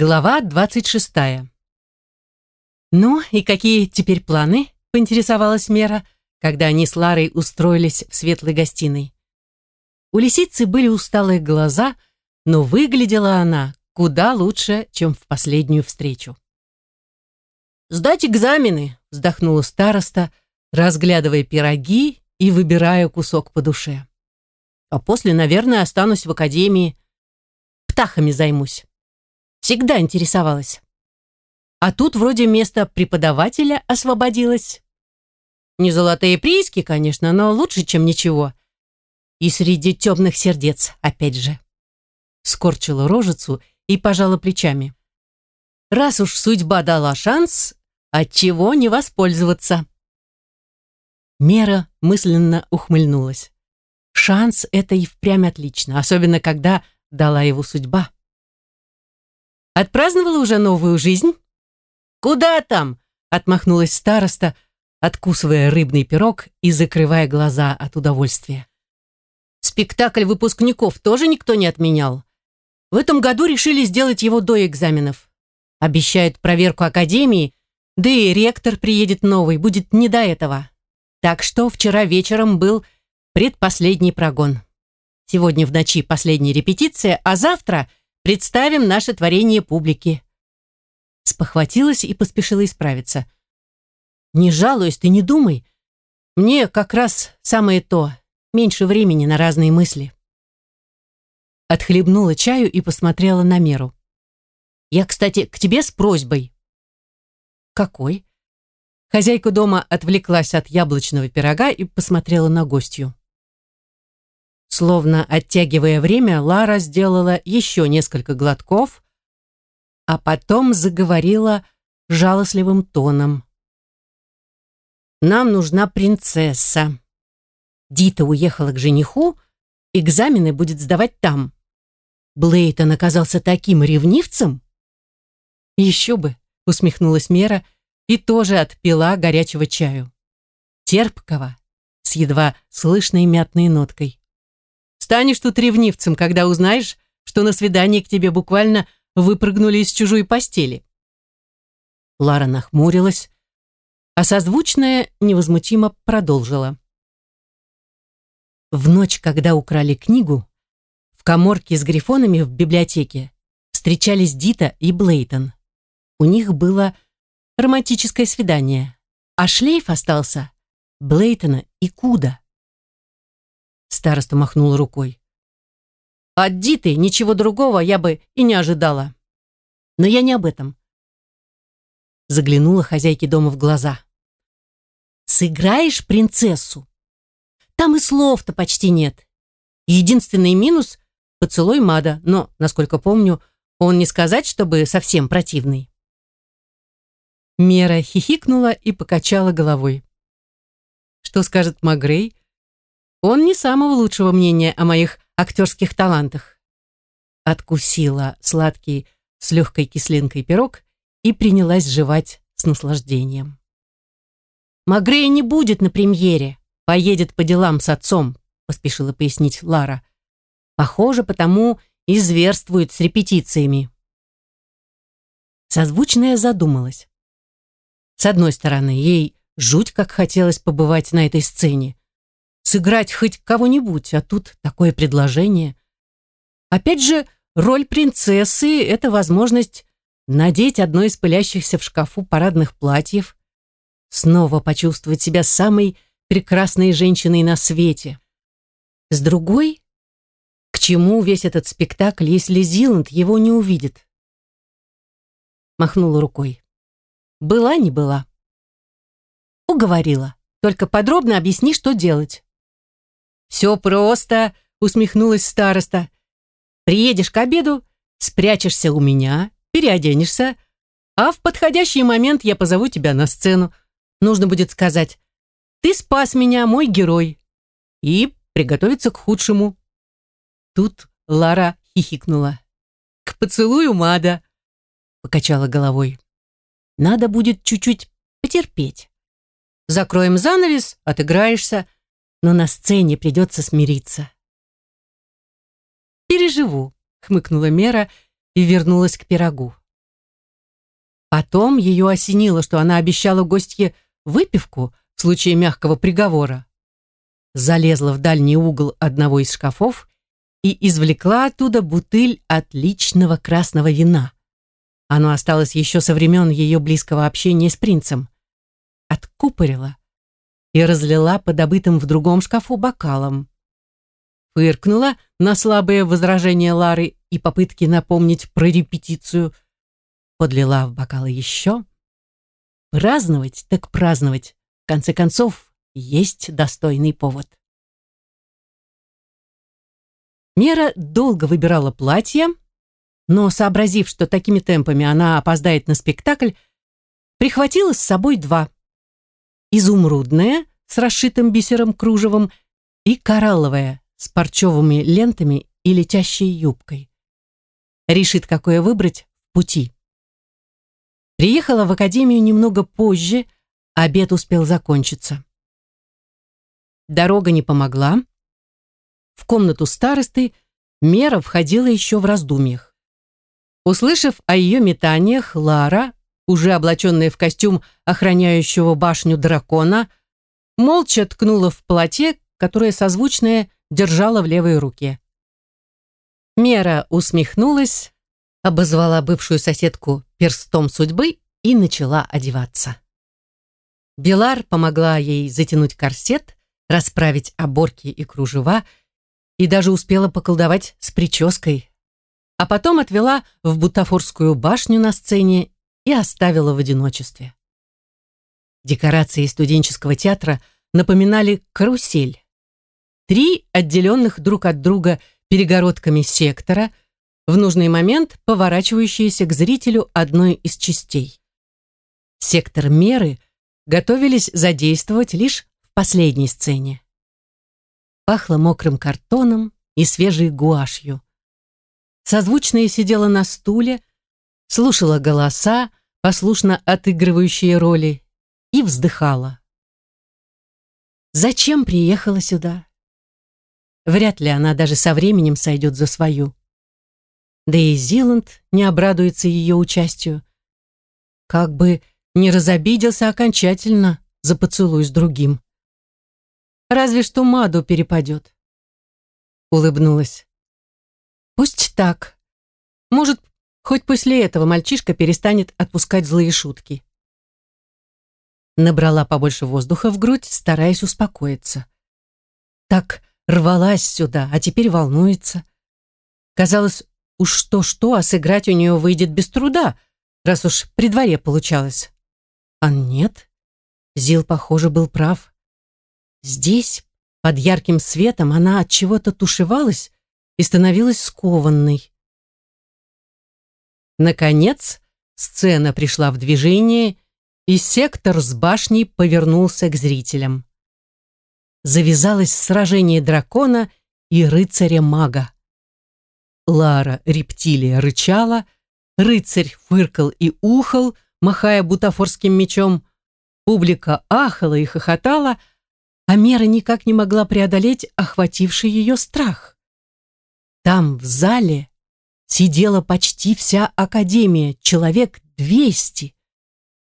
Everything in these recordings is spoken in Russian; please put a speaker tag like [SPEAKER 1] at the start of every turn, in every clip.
[SPEAKER 1] Глава двадцать шестая. «Ну, и какие теперь планы?» — поинтересовалась Мера, когда они с Ларой устроились в светлой гостиной. У лисицы были усталые глаза, но выглядела она куда лучше, чем в последнюю встречу. «Сдать экзамены!» — вздохнула староста, разглядывая пироги и выбирая кусок по душе. «А после, наверное, останусь в академии. Птахами займусь. Всегда интересовалась. А тут вроде место преподавателя освободилось. Не золотые прииски, конечно, но лучше, чем ничего. И среди темных сердец, опять же. Скорчила рожицу и пожала плечами. Раз уж судьба дала шанс, отчего не воспользоваться? Мера мысленно ухмыльнулась. Шанс — это и впрямь отлично, особенно когда дала его судьба. Отпраздновала уже новую жизнь? Куда там? Отмахнулась староста, откусывая рыбный пирог и закрывая глаза от удовольствия. Спектакль выпускников тоже никто не отменял. В этом году решили сделать его до экзаменов. Обещают проверку академии, да и ректор приедет новый, будет не до этого. Так что вчера вечером был предпоследний прогон. Сегодня в ночи последняя репетиция, а завтра Представим наше творение публике». Спохватилась и поспешила исправиться. «Не жалуюсь, ты не думай. Мне как раз самое то. Меньше времени на разные мысли». Отхлебнула чаю и посмотрела на меру. «Я, кстати, к тебе с просьбой». «Какой?» Хозяйка дома отвлеклась от яблочного пирога и посмотрела на гостью. Словно оттягивая время, Лара сделала еще несколько глотков, а потом заговорила жалостливым тоном. «Нам нужна принцесса. Дита уехала к жениху, экзамены будет сдавать там. Блейтон оказался таким ревнивцем?» «Еще бы», — усмехнулась Мера и тоже отпила горячего чаю. Терпкого, с едва слышной мятной ноткой. Станешь тут ревнивцем, когда узнаешь, что на свидании к тебе буквально выпрыгнули из чужой постели. Лара нахмурилась, а созвучная невозмутимо продолжила. В ночь, когда украли книгу, в коморке с грифонами в библиотеке встречались Дита и Блейтон. У них было романтическое свидание, а шлейф остался Блейтона и Куда. Староста махнул рукой. От Диты ничего другого я бы и не ожидала. Но я не об этом. Заглянула хозяйке дома в глаза. Сыграешь принцессу? Там и слов-то почти нет. Единственный минус — поцелуй Мада, но, насколько помню, он не сказать, чтобы совсем противный. Мера хихикнула и покачала головой. Что скажет Магрей? Он не самого лучшего мнения о моих актерских талантах. Откусила сладкий с легкой кислинкой пирог и принялась жевать с наслаждением. «Магрея не будет на премьере, поедет по делам с отцом», поспешила пояснить Лара. «Похоже, потому и зверствует с репетициями». Созвучная задумалась. С одной стороны, ей жуть как хотелось побывать на этой сцене сыграть хоть кого-нибудь, а тут такое предложение. Опять же, роль принцессы — это возможность надеть одно из пылящихся в шкафу парадных платьев, снова почувствовать себя самой прекрасной женщиной на свете. С другой, к чему весь этот спектакль, если Зиланд его не увидит? Махнула рукой. Была не была. Уговорила. Только подробно объясни, что делать. «Все просто», — усмехнулась староста. «Приедешь к обеду, спрячешься у меня, переоденешься, а в подходящий момент я позову тебя на сцену. Нужно будет сказать «Ты спас меня, мой герой», и приготовиться к худшему». Тут Лара хихикнула. «К поцелую Мада», — покачала головой. «Надо будет чуть-чуть потерпеть. Закроем занавес, отыграешься, но на сцене придется смириться. «Переживу», — хмыкнула Мера и вернулась к пирогу. Потом ее осенило, что она обещала гостье выпивку в случае мягкого приговора. Залезла в дальний угол одного из шкафов и извлекла оттуда бутыль отличного красного вина. Оно осталось еще со времен ее близкого общения с принцем. Откупорила и разлила по добытым в другом шкафу бокалам. Фыркнула на слабые возражения Лары и попытки напомнить про репетицию. Подлила в бокалы еще. Праздновать так праздновать. В конце концов, есть достойный повод. Мера долго выбирала платье, но, сообразив, что такими темпами она опоздает на спектакль, прихватила с собой два. Изумрудное с расшитым бисером кружевом и коралловое с парчевыми лентами и летящей юбкой. Решит, какое выбрать в пути. Приехала в академию немного позже, обед успел закончиться. Дорога не помогла, в комнату старосты, Мера входила еще в раздумьях. Услышав о ее метаниях, Лара, уже облаченная в костюм охраняющего башню дракона, молча ткнула в платье, которое созвучное держала в левой руке. Мера усмехнулась, обозвала бывшую соседку перстом судьбы и начала одеваться. Белар помогла ей затянуть корсет, расправить оборки и кружева и даже успела поколдовать с прической, а потом отвела в бутафорскую башню на сцене и оставила в одиночестве. Декорации студенческого театра напоминали карусель. Три отделенных друг от друга перегородками сектора, в нужный момент поворачивающиеся к зрителю одной из частей. Сектор меры готовились задействовать лишь в последней сцене. Пахло мокрым картоном и свежей гуашью. Созвучная сидела на стуле, слушала голоса, послушно отыгрывающие роли, и вздыхала. Зачем приехала сюда? Вряд ли она даже со временем сойдет за свою. Да и Зиланд не обрадуется ее участию. Как бы не разобиделся окончательно за поцелуй с другим. Разве что Маду перепадет. Улыбнулась. Пусть так. Может, хоть после этого мальчишка перестанет отпускать злые шутки. Набрала побольше воздуха в грудь, стараясь успокоиться. Так рвалась сюда, а теперь волнуется. Казалось, уж что-что, а сыграть у нее выйдет без труда, раз уж при дворе получалось. А нет, Зил, похоже, был прав. Здесь, под ярким светом, она от чего-то тушевалась и становилась скованной. Наконец, сцена пришла в движение, и сектор с башней повернулся к зрителям. Завязалось сражение дракона и рыцаря-мага. Лара рептилия рычала, рыцарь фыркал и ухал, махая бутафорским мечом, публика ахала и хохотала, а Мера никак не могла преодолеть охвативший ее страх. Там, в зале, сидела почти вся Академия, человек двести.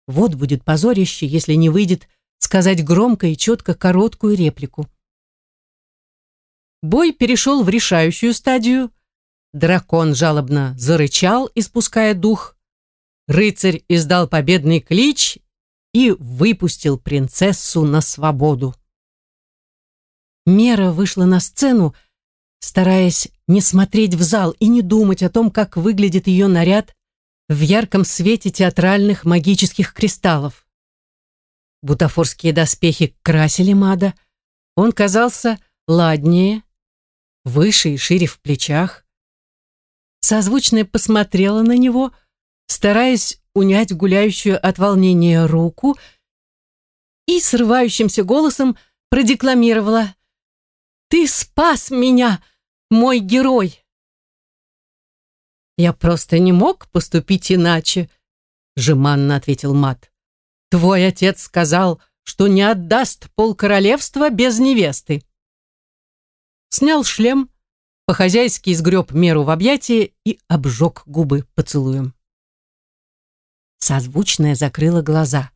[SPEAKER 1] Вот будет позорище, если не выйдет сказать громко и четко короткую реплику. Бой перешел в решающую стадию. Дракон жалобно зарычал, испуская дух. Рыцарь издал победный клич и выпустил принцессу на свободу. Мера вышла на сцену, стараясь не смотреть в зал и не думать о том, как выглядит ее наряд в ярком свете театральных магических кристаллов. Бутафорские доспехи красили Мада, он казался ладнее, выше и шире в плечах. Созвучная посмотрела на него, стараясь унять гуляющую от волнения руку, и срывающимся голосом продекламировала ты спас меня, мой герой!» «Я просто не мог поступить иначе», — жеманно ответил Мат. «Твой отец сказал, что не отдаст полкоролевства без невесты». Снял шлем, по-хозяйски изгреб меру в объятии и обжег губы поцелуем. Созвучная закрыла глаза.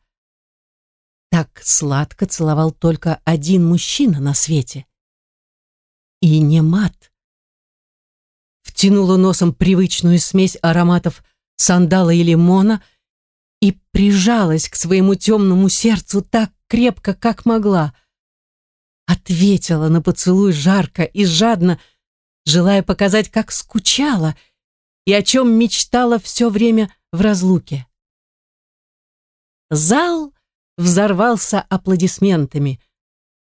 [SPEAKER 1] Так сладко целовал только один мужчина на свете. И не мат. Втянула носом привычную смесь ароматов сандала и лимона и прижалась к своему темному сердцу так крепко, как могла. Ответила на поцелуй жарко и жадно, желая показать, как скучала и о чем мечтала все время в разлуке. Зал взорвался аплодисментами.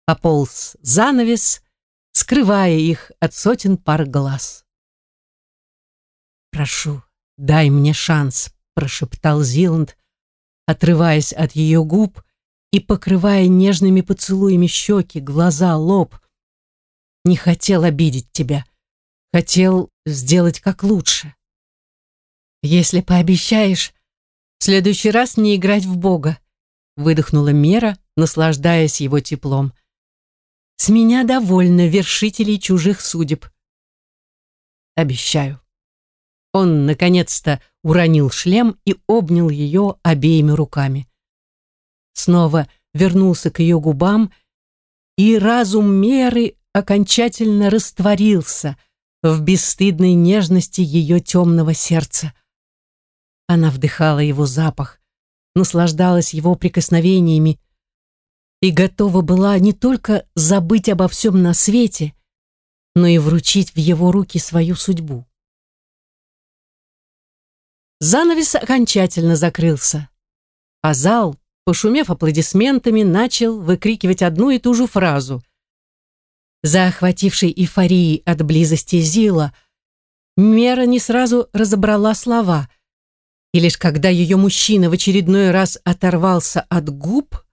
[SPEAKER 1] Пополз занавес, скрывая их от сотен пар глаз. «Прошу, дай мне шанс», — прошептал Зиланд, отрываясь от ее губ и покрывая нежными поцелуями щеки, глаза, лоб. «Не хотел обидеть тебя. Хотел сделать как лучше. Если пообещаешь, в следующий раз не играть в Бога, выдохнула Мера, наслаждаясь его теплом. С меня довольно вершителей чужих судеб. Обещаю. Он, наконец-то, уронил шлем и обнял ее обеими руками. Снова вернулся к ее губам, и разум Меры окончательно растворился — в бесстыдной нежности ее темного сердца. Она вдыхала его запах, наслаждалась его прикосновениями и готова была не только забыть обо всем на свете, но и вручить в его руки свою судьбу. Занавес окончательно закрылся, а зал, пошумев аплодисментами, начал выкрикивать одну и ту же фразу за охватившей эйфорией от близости Зила, Мера не сразу разобрала слова, и лишь когда ее мужчина в очередной раз оторвался от губ,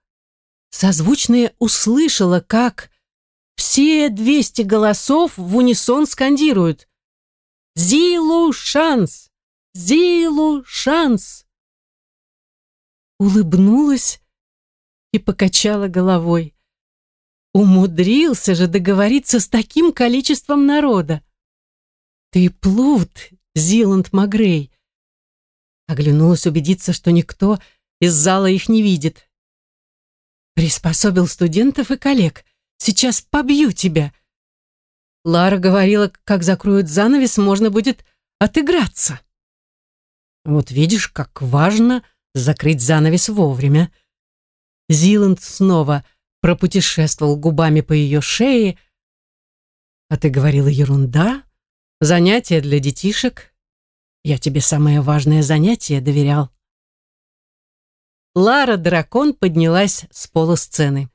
[SPEAKER 1] созвучная услышала, как все двести голосов в унисон скандируют «Зилу шанс! Зилу шанс!» Улыбнулась и покачала головой. Умудрился же договориться с таким количеством народа. Ты плут, Зиланд Магрей. Оглянулась убедиться, что никто из зала их не видит. Приспособил студентов и коллег. Сейчас побью тебя. Лара говорила, как закроют занавес, можно будет отыграться. Вот видишь, как важно закрыть занавес вовремя. Зиланд снова пропутешествовал губами по ее шее. А ты говорила ерунда? Занятие для детишек? Я тебе самое важное занятие доверял. Лара Дракон поднялась с пола сцены.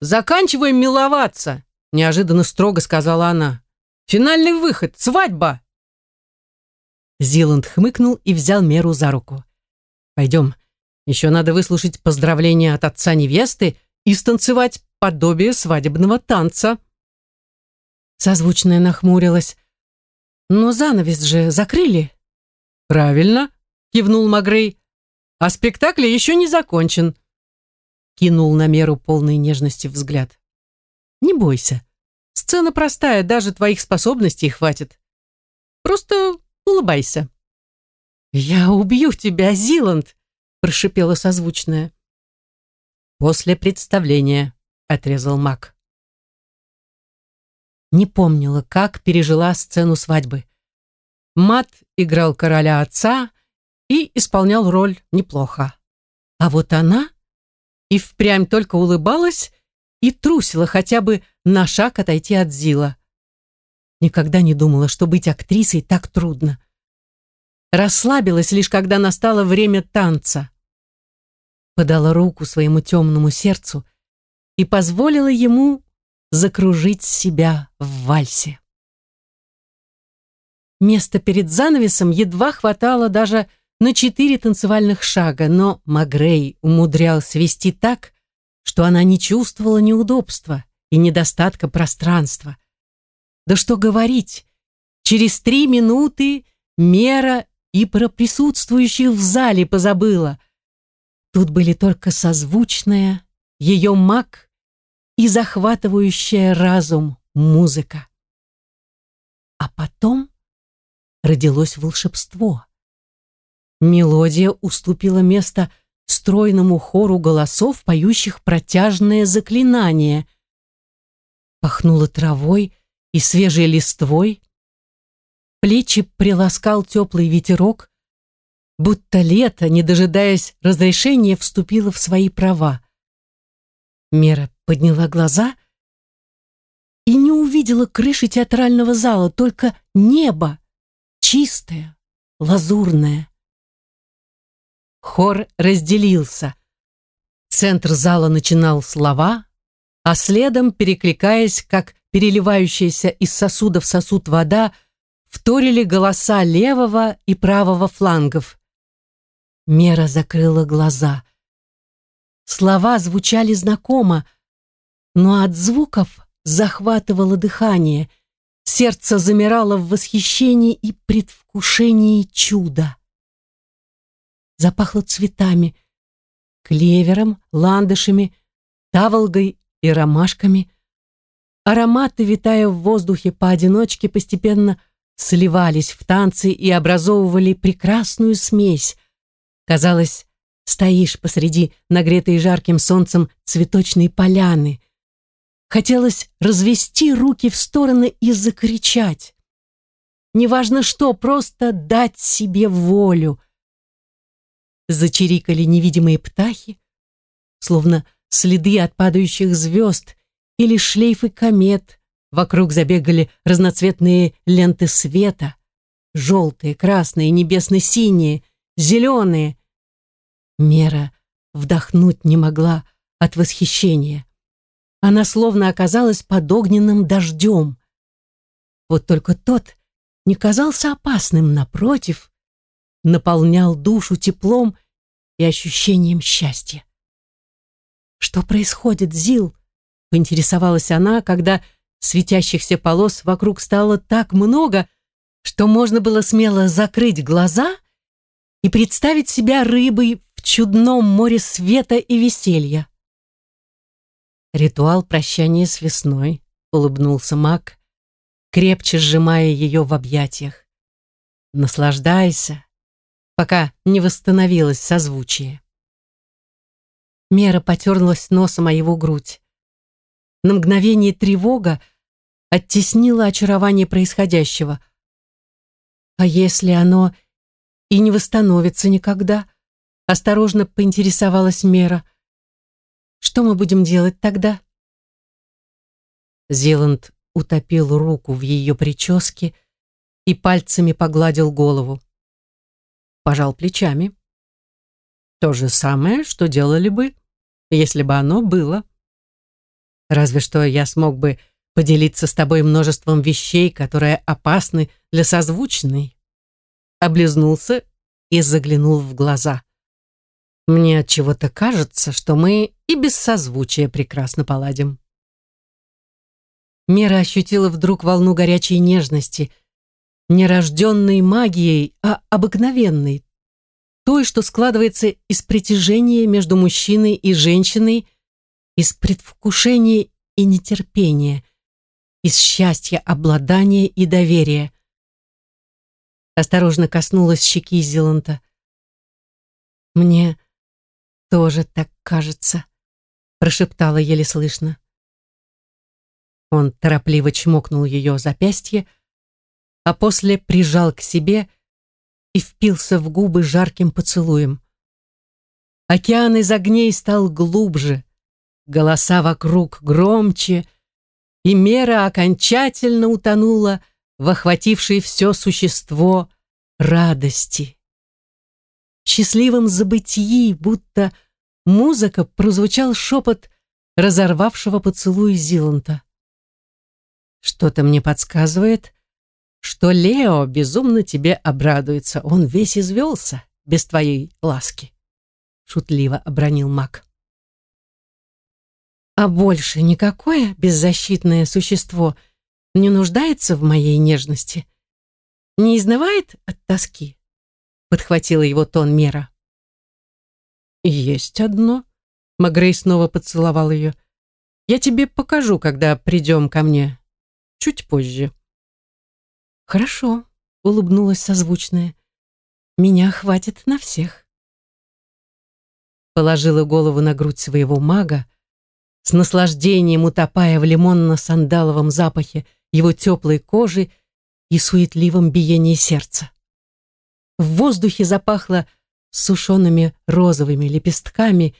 [SPEAKER 1] «Заканчиваем миловаться!» — неожиданно строго сказала она. «Финальный выход! Свадьба!» Зиланд хмыкнул и взял Меру за руку. «Пойдем. Еще надо выслушать поздравления от отца невесты и станцевать подобие свадебного танца. Созвучная нахмурилась. Но занавес же закрыли. Правильно, кивнул Магрей. А спектакль еще не закончен. Кинул на меру полной нежности взгляд. Не бойся. Сцена простая, даже твоих способностей хватит. Просто улыбайся. «Я убью тебя, Зиланд!» – прошипела созвучная. «После представления», — отрезал маг. Не помнила, как пережила сцену свадьбы. Мат играл короля отца и исполнял роль неплохо. А вот она и впрямь только улыбалась и трусила хотя бы на шаг отойти от Зила. Никогда не думала, что быть актрисой так трудно. Расслабилась лишь когда настало время танца подала руку своему темному сердцу и позволила ему закружить себя в вальсе. Места перед занавесом едва хватало даже на четыре танцевальных шага, но Магрей умудрялся вести так, что она не чувствовала неудобства и недостатка пространства. Да что говорить, через три минуты Мера и про присутствующих в зале позабыла, Тут были только созвучная, ее маг и захватывающая разум музыка. А потом родилось волшебство. Мелодия уступила место стройному хору голосов, поющих протяжное заклинание. Пахнуло травой и свежей листвой. Плечи приласкал теплый ветерок, будто лето, не дожидаясь разрешения, вступило в свои права. Мера подняла глаза и не увидела крыши театрального зала, только небо, чистое, лазурное. Хор разделился. Центр зала начинал слова, а следом, перекликаясь, как переливающаяся из сосуда в сосуд вода, вторили голоса левого и правого флангов. Мера закрыла глаза. Слова звучали знакомо, но от звуков захватывало дыхание, сердце замирало в восхищении и предвкушении чуда. Запахло цветами, клевером, ландышами, таволгой и ромашками. Ароматы, витая в воздухе поодиночке, постепенно сливались в танцы и образовывали прекрасную смесь. Казалось, стоишь посреди нагретой жарким солнцем цветочной поляны. Хотелось развести руки в стороны и закричать. Неважно что, просто дать себе волю. Зачирикали невидимые птахи, словно следы от падающих звезд или шлейфы комет. Вокруг забегали разноцветные ленты света, желтые, красные, небесно-синие, зеленые. Мера вдохнуть не могла от восхищения. Она словно оказалась под огненным дождем. Вот только тот не казался опасным, напротив, наполнял душу теплом и ощущением счастья. «Что происходит, Зил?» — поинтересовалась она, когда светящихся полос вокруг стало так много, что можно было смело закрыть глаза и представить себя рыбой в чудном море света и веселья. Ритуал прощания с весной, улыбнулся Мак, крепче сжимая ее в объятиях. Наслаждайся, пока не восстановилось созвучие. Мера потерлась носом о его грудь. На мгновение тревога оттеснила очарование происходящего. А если оно и не восстановится никогда? Осторожно поинтересовалась Мера. Что мы будем делать тогда? Зеланд утопил руку в ее прическе и пальцами погладил голову. Пожал плечами. То же самое, что делали бы, если бы оно было. Разве что я смог бы поделиться с тобой множеством вещей, которые опасны для созвучной. Облизнулся и заглянул в глаза. Мне от чего-то кажется, что мы и без созвучия прекрасно поладим. Мира ощутила вдруг волну горячей нежности, не рожденной магией, а обыкновенной, той, что складывается из притяжения между мужчиной и женщиной, из предвкушения и нетерпения, из счастья, обладания и доверия. Осторожно коснулась щеки Зеланта. «Мне тоже так кажется», — прошептала еле слышно. Он торопливо чмокнул ее запястье, а после прижал к себе и впился в губы жарким поцелуем. Океан из огней стал глубже, голоса вокруг громче, и мера окончательно утонула в охватившей все существо радости счастливом забытии, будто музыка прозвучал шепот разорвавшего поцелуй Зиланта. Что-то мне подсказывает, что Лео безумно тебе обрадуется. Он весь извелся без твоей ласки. Шутливо обронил маг. А больше никакое беззащитное существо не нуждается в моей нежности, не изнывает от тоски подхватила его тон Мера. «Есть одно», — Магрей снова поцеловал ее. «Я тебе покажу, когда придем ко мне. Чуть позже». «Хорошо», — улыбнулась созвучная. меня хватит на всех. Положила голову на грудь своего мага, с наслаждением утопая в лимонно-сандаловом запахе его теплой кожи и суетливом биении сердца. В воздухе запахло сушеными розовыми лепестками,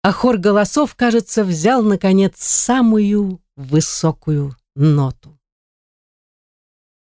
[SPEAKER 1] а хор голосов, кажется, взял, наконец, самую высокую ноту.